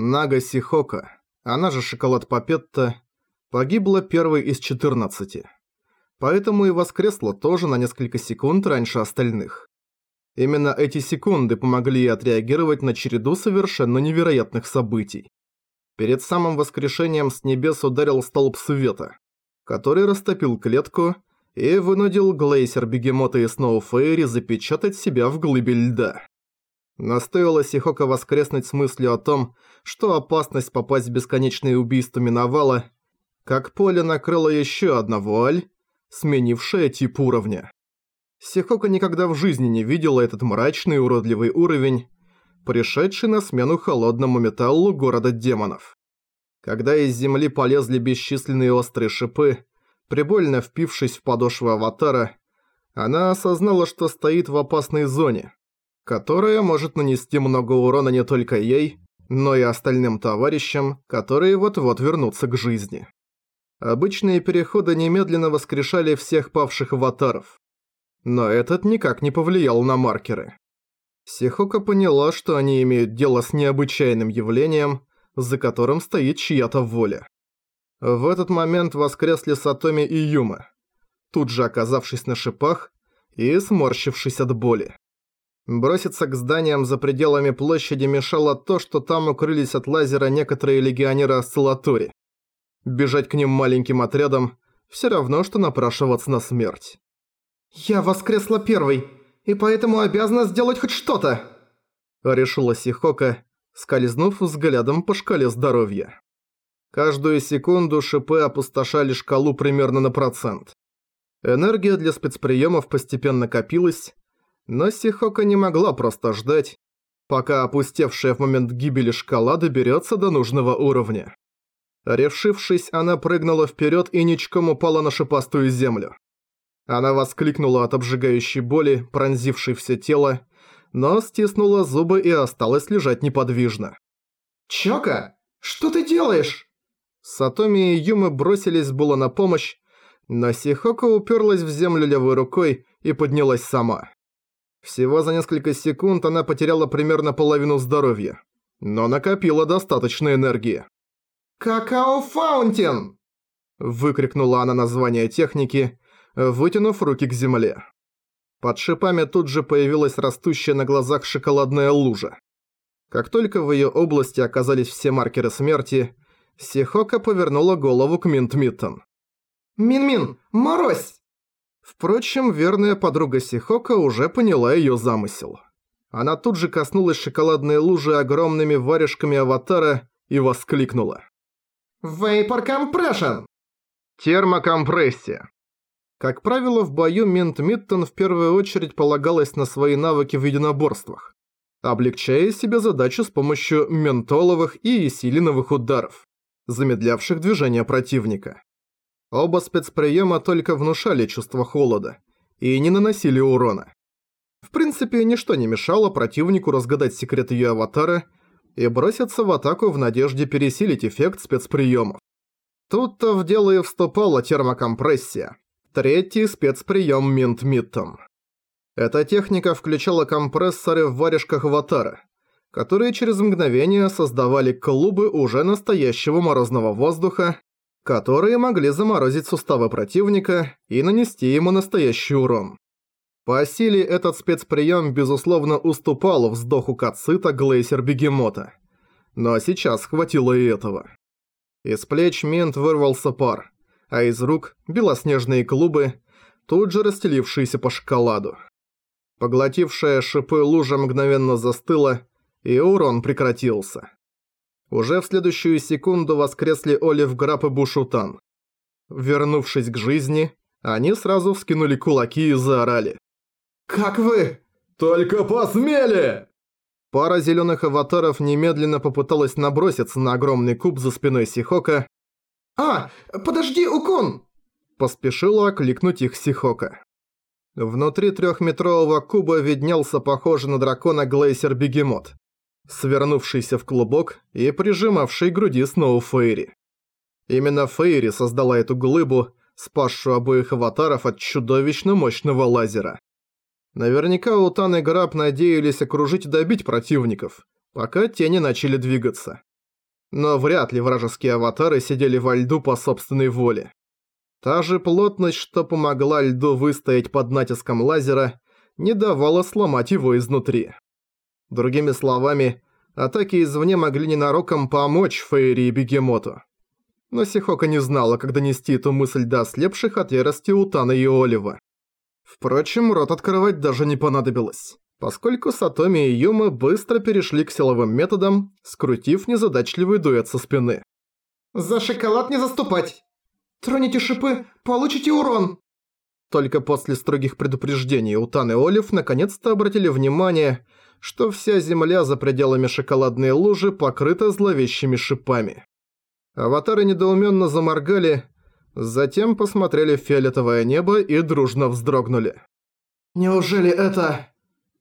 Нага Сихока, она же Шоколад Папетта, погибла первой из 14. Поэтому и воскресла тоже на несколько секунд раньше остальных. Именно эти секунды помогли ей отреагировать на череду совершенно невероятных событий. Перед самым воскрешением с небес ударил столб света, который растопил клетку и вынудил глейсер Бегемота и Сноуфейри запечатать себя в глыбе льда. Но стоило Сихока воскреснуть с мыслью о том, что опасность попасть в бесконечные убийства миновала, как поле накрыло еще одна вуаль, сменившая тип уровня. Сихока никогда в жизни не видела этот мрачный уродливый уровень, пришедший на смену холодному металлу города демонов. Когда из земли полезли бесчисленные острые шипы, прибольно впившись в подошву аватара, она осознала, что стоит в опасной зоне, которая может нанести много урона не только ей, но и остальным товарищам, которые вот-вот вернутся к жизни. Обычные переходы немедленно воскрешали всех павших аватаров. Но этот никак не повлиял на маркеры. Сихока поняла, что они имеют дело с необычайным явлением, за которым стоит чья-то воля. В этот момент воскресли Сатоми и Юма, тут же оказавшись на шипах и сморщившись от боли. Броситься к зданиям за пределами площади мешало то, что там укрылись от лазера некоторые легионеры Осциллатори. Бежать к ним маленьким отрядом – все равно, что напрашиваться на смерть. «Я воскресла первой, и поэтому обязана сделать хоть что-то!» Решила Сихока, скользнув взглядом по шкале здоровья. Каждую секунду шипы опустошали шкалу примерно на процент. Энергия для спецприемов постепенно копилась, но Сихока не могла просто ждать, пока опустевшая в момент гибели шкала доберется до нужного уровня. Решившись, она прыгнула вперед и ничком упала на шипастую землю. Она воскликнула от обжигающей боли, пронзившей все тело, но стиснула зубы и осталась лежать неподвижно. «Чока, что ты делаешь?» Сатоми и Юмы бросились было на помощь, но Сихока уперлась в землю левой рукой и поднялась сама. Всего за несколько секунд она потеряла примерно половину здоровья, но накопила достаточно энергии. «Какао Фаунтин!» Выкрикнула она название техники, вытянув руки к земле. Под шипами тут же появилась растущая на глазах шоколадная лужа. Как только в ее области оказались все маркеры смерти, Сихока повернула голову к Минт Миттон. «Мин-Мин, морозь!» Впрочем, верная подруга Сихока уже поняла ее замысел. Она тут же коснулась шоколадной лужи огромными варежками аватара и воскликнула. «Вейпор Компрессион!» Термокомпрессия. Как правило, в бою Минт Миттон в первую очередь полагалась на свои навыки в единоборствах, облегчая себе задачу с помощью ментоловых и есилиновых ударов, замедлявших движение противника. Оба спецприема только внушали чувство холода и не наносили урона. В принципе, ничто не мешало противнику разгадать секрет ее аватара и броситься в атаку в надежде пересилить эффект спецприемов. Тут-то в дело и вступала термокомпрессия, Третий спецприем Минт Миттон. Эта техника включала компрессоры в варежках аватара, которые через мгновение создавали клубы уже настоящего морозного воздуха, которые могли заморозить суставы противника и нанести ему настоящий урон. По силе этот спецприем безусловно уступал вздоху Кацита Глейсер Бегемота. Но сейчас хватило и этого. Из плеч Минт вырвался пар – а из рук белоснежные клубы, тут же расстелившиеся по шоколаду. Поглотившая шипы лужа мгновенно застыла, и урон прекратился. Уже в следующую секунду воскресли Олив Граб и Бушутан. Вернувшись к жизни, они сразу вскинули кулаки и заорали. «Как вы? Только посмели!» Пара зеленых аватаров немедленно попыталась наброситься на огромный куб за спиной Сихока, «А, подожди, Укун!» Поспешила окликнуть их Сихока. Внутри трехметрового куба виднелся похожий на дракона глейсер-бегемот, свернувшийся в клубок и прижимавший груди Сноу Фейри. Именно Фейри создала эту глыбу, спасшую обоих аватаров от чудовищно мощного лазера. Наверняка Утан и Граб надеялись окружить и добить противников, пока те не начали двигаться. Но вряд ли вражеские аватары сидели во льду по собственной воле. Та же плотность, что помогла льду выстоять под натиском лазера, не давала сломать его изнутри. Другими словами, атаки извне могли ненароком помочь Фейри и Бегемоту. Но Сихока не знала, как донести эту мысль до ослепших от ярости Утана и Олива. Впрочем, рот открывать даже не понадобилось, поскольку Сатоми и Юма быстро перешли к силовым методам, скрутив незадачливый дуэт со спины. «За шоколад не заступать! Троните шипы, получите урон!» Только после строгих предупреждений Утан и Олив наконец-то обратили внимание, что вся земля за пределами шоколадной лужи покрыта зловещими шипами. Аватары недоуменно заморгали, затем посмотрели в фиолетовое небо и дружно вздрогнули. «Неужели это...»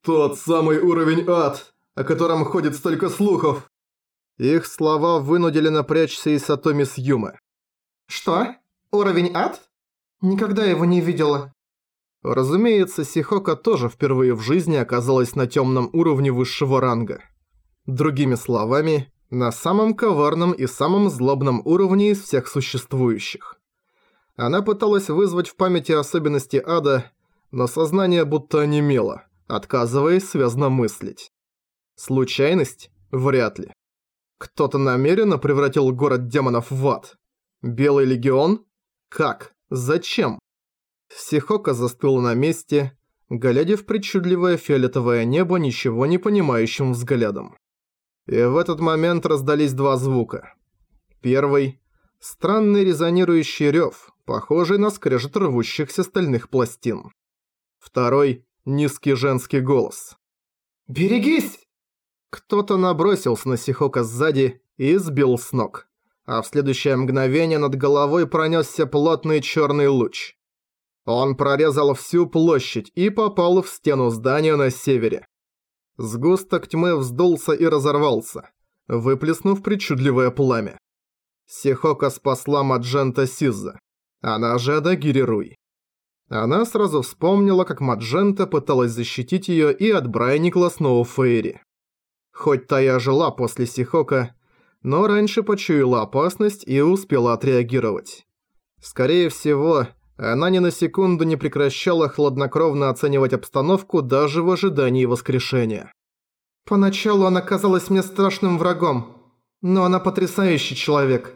«Тот самый уровень ад, о котором ходит столько слухов!» Их слова вынудили напрячься и Сатоми с Юмы. «Что? Уровень ад? Никогда его не видела». Разумеется, Сихока тоже впервые в жизни оказалась на темном уровне высшего ранга. Другими словами, на самом коварном и самом злобном уровне из всех существующих. Она пыталась вызвать в памяти особенности ада, но сознание будто онемело, отказываясь связно мыслить. Случайность? Вряд ли. Кто-то намеренно превратил город демонов в ад. Белый легион? Как? Зачем? Сихока застыла на месте, глядя в причудливое фиолетовое небо ничего не понимающим взглядом. И в этот момент раздались два звука. Первый – странный резонирующий рев, похожий на скрежет рвущихся стальных пластин. Второй – низкий женский голос. «Берегись!» Кто-то набросился на Сихока сзади и сбил с ног. А в следующее мгновение над головой пронесся плотный черный луч. Он прорезал всю площадь и попал в стену здания на севере. Сгусток тьмы вздулся и разорвался, выплеснув причудливое пламя. Сихока спасла Маджента Сиза, она же Адагири Руй. Она сразу вспомнила, как Маджента пыталась защитить её и от Брайникла снова Фейри. Хоть та и ожила после Сихока, но раньше почуяла опасность и успела отреагировать. Скорее всего, она ни на секунду не прекращала хладнокровно оценивать обстановку даже в ожидании воскрешения. «Поначалу она казалась мне страшным врагом, но она потрясающий человек».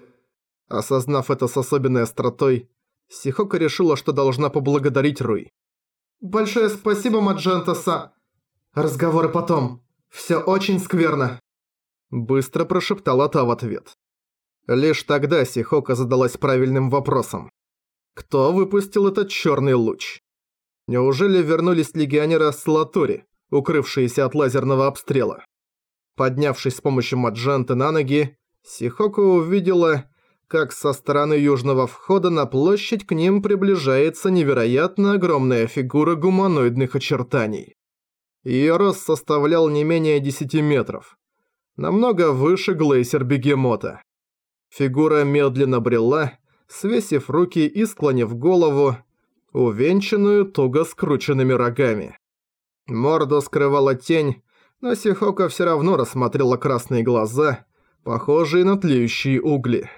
Осознав это с особенной остротой, Сихока решила, что должна поблагодарить Руй. «Большое спасибо, Маджента-са. Разговоры потом. Всё очень скверно». Быстро прошептала та в ответ. Лишь тогда Сихока задалась правильным вопросом. Кто выпустил этот черный луч? Неужели вернулись легионеры Салатори, укрывшиеся от лазерного обстрела? Поднявшись с помощью Маджанты на ноги, Сихоку увидела, как со стороны южного входа на площадь к ним приближается невероятно огромная фигура гуманоидных очертаний. Её рост составлял не менее 10 метров. Намного выше глейсер-бегемота. Фигура медленно брела, свесив руки и склонив голову, увенчанную туго скрученными рогами. Морду скрывала тень, но Сихока все равно рассмотрела красные глаза, похожие на тлеющие угли.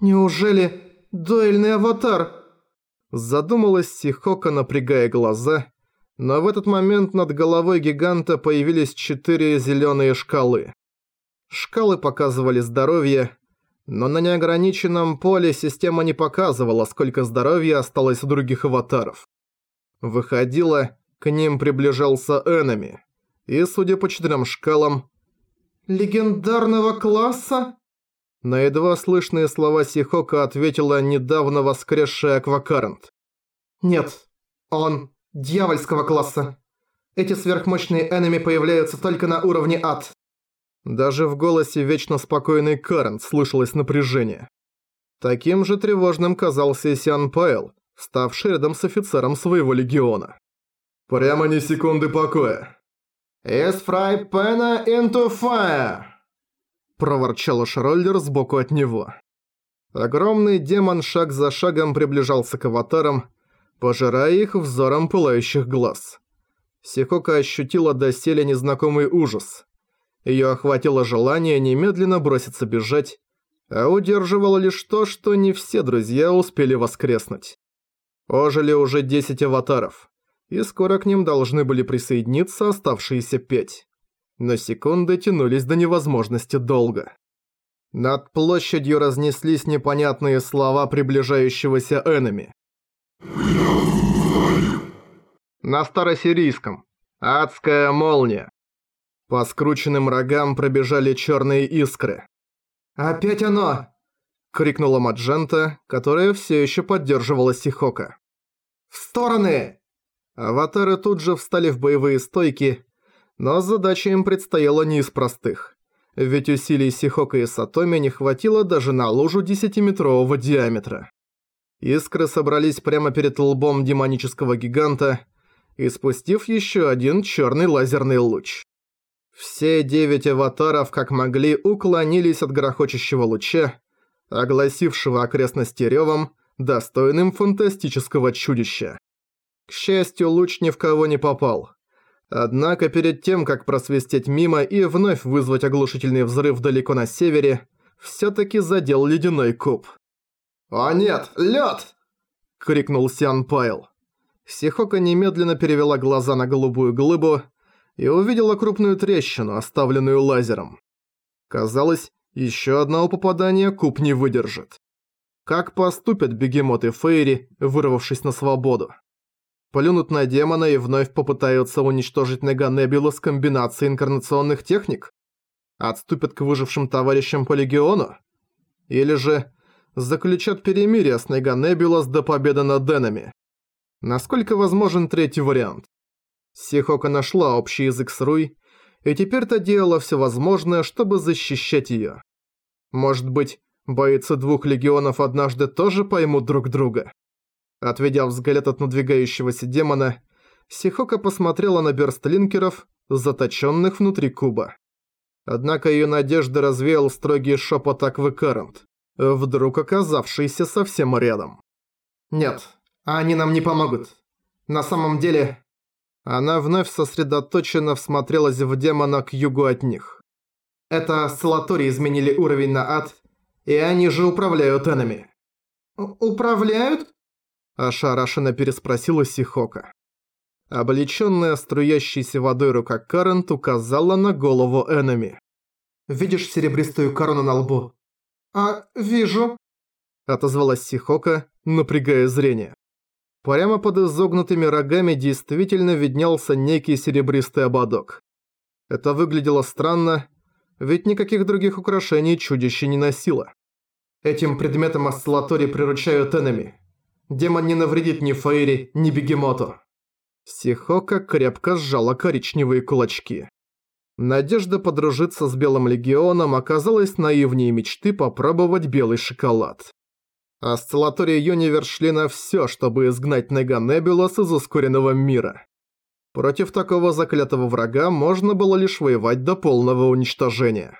«Неужели дуэльный аватар?» Задумалась Сихока, напрягая глаза, но в этот момент над головой гиганта появились четыре зеленые шкалы. Шкалы показывали здоровье, но на неограниченном поле система не показывала, сколько здоровья осталось у других аватаров. Выходило, к ним приближался Энами. И, судя по четырем шкалам... «Легендарного класса?» На едва слышные слова Сихока ответила недавно воскресшая Аквакарант. «Нет, он дьявольского класса. Эти сверхмощные энеми появляются только на уровне ад. Даже в голосе вечно спокойный Карен слышалось напряжение. Таким же тревожным казался и Сиан Пайл, ставший рядом с офицером своего легиона. «Прямо ни секунды покоя!» «Is frypana into fire!» проворчал Шроллер сбоку от него. Огромный демон шаг за шагом приближался к аватарам, пожирая их взором пылающих глаз. Сихока ощутила доселе незнакомый ужас. Её охватило желание немедленно броситься бежать, а удерживало лишь то, что не все друзья успели воскреснуть. Ожили уже 10 аватаров, и скоро к ним должны были присоединиться оставшиеся пять. Но секунды тянулись до невозможности долго. Над площадью разнеслись непонятные слова приближающегося энеми. На старосирийском. Адская молния. По скрученным рогам пробежали черные искры. «Опять оно!» — крикнула Маджента, которая все еще поддерживала Сихока. «В стороны!» Аватары тут же встали в боевые стойки, но задача им предстояла не из простых. Ведь усилий Сихока и Сатоми не хватило даже на лужу 10-метрового диаметра. Искры собрались прямо перед лбом демонического гиганта, испустив еще один черный лазерный луч. Все девять аватаров, как могли, уклонились от грохочущего луча, огласившего окрестности ревом, достойным фантастического чудища. К счастью, луч ни в кого не попал. Однако перед тем, как просвистеть мимо и вновь вызвать оглушительный взрыв далеко на севере, всё-таки задел ледяной куб. «О нет, лёд!» — крикнул Сиан Пайл. Сихока немедленно перевела глаза на голубую глыбу и увидела крупную трещину, оставленную лазером. Казалось, еще одного попадания куб не выдержит. Как поступят бегемот и Фейри, вырвавшись на свободу? Плюнут на демона и вновь попытаются уничтожить Неганебулу с комбинацией инкарнационных техник? Отступят к выжившим товарищам по легиону? Или же заключат перемирие с Неганебулос до победы над Денами? Насколько возможен третий вариант? Сихока нашла общий язык с Руй, и теперь-то делала все возможное, чтобы защищать ее. Может быть, бойцы двух легионов однажды тоже поймут друг друга? Отведя взгляд от надвигающегося демона, Сихока посмотрела на бёрстлинкеров, заточенных внутри куба. Однако ее надежды развеял строгий шепот Аквы Карент, вдруг оказавшийся совсем рядом. «Нет, они нам не помогут. На самом деле...» Она вновь сосредоточенно всмотрелась в демона к югу от них. «Это Салатори изменили уровень на ад, и они же управляют энами». «Управляют?» Ошарашенно переспросила Сихока. Облечённая струящейся водой рука Карент указала на голову Эннами. «Видишь серебристую корону на лбу?» «А, вижу», — отозвалась Сихока, напрягая зрение. Прямо под изогнутыми рогами действительно виднелся некий серебристый ободок. Это выглядело странно, ведь никаких других украшений чудище не носило. Этим предметом осциллатори приручают энеми. Демон не навредит ни Фейри, ни Бегемоту. Сихока крепко сжала коричневые кулачки. Надежда подружиться с Белым Легионом оказалась наивнее мечты попробовать белый шоколад. Осциллатория Юнивер шли на всё, чтобы изгнать Неганебулос из ускоренного мира. Против такого заклятого врага можно было лишь воевать до полного уничтожения.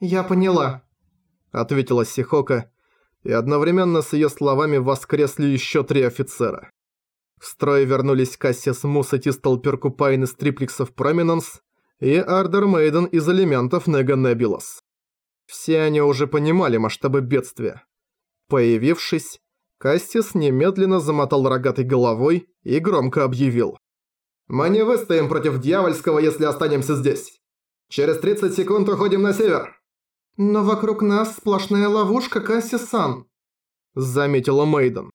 «Я поняла», — ответила Сихока, и одновременно с её словами воскресли ещё три офицера. В строй вернулись Кассис Мус и Тистл Поркьюпайн из Триплексов Проминенс и Ардер Мейден из элементов Нега Небьюлас. Все они уже понимали масштабы бедствия. Появившись, Кассис немедленно замотал рогатой головой и громко объявил. «Мы не выстоим против дьявольского, если останемся здесь. Через 30 секунд уходим на север». «Но вокруг нас сплошная ловушка, Кассис-сан», — заметила Мейден.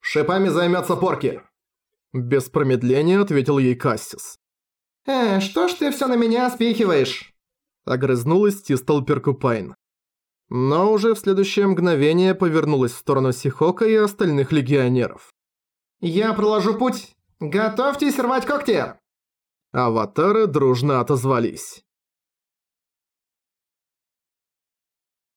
«Шипами займется Порки», — без промедления ответил ей Кассис. «Э, что ж ты все на меня спихиваешь?» — огрызнулась Тистал Перкупайн но уже в следующее мгновение повернулась в сторону Сихока и остальных легионеров. «Я проложу путь! Готовьтесь рвать когти!» Аватары дружно отозвались.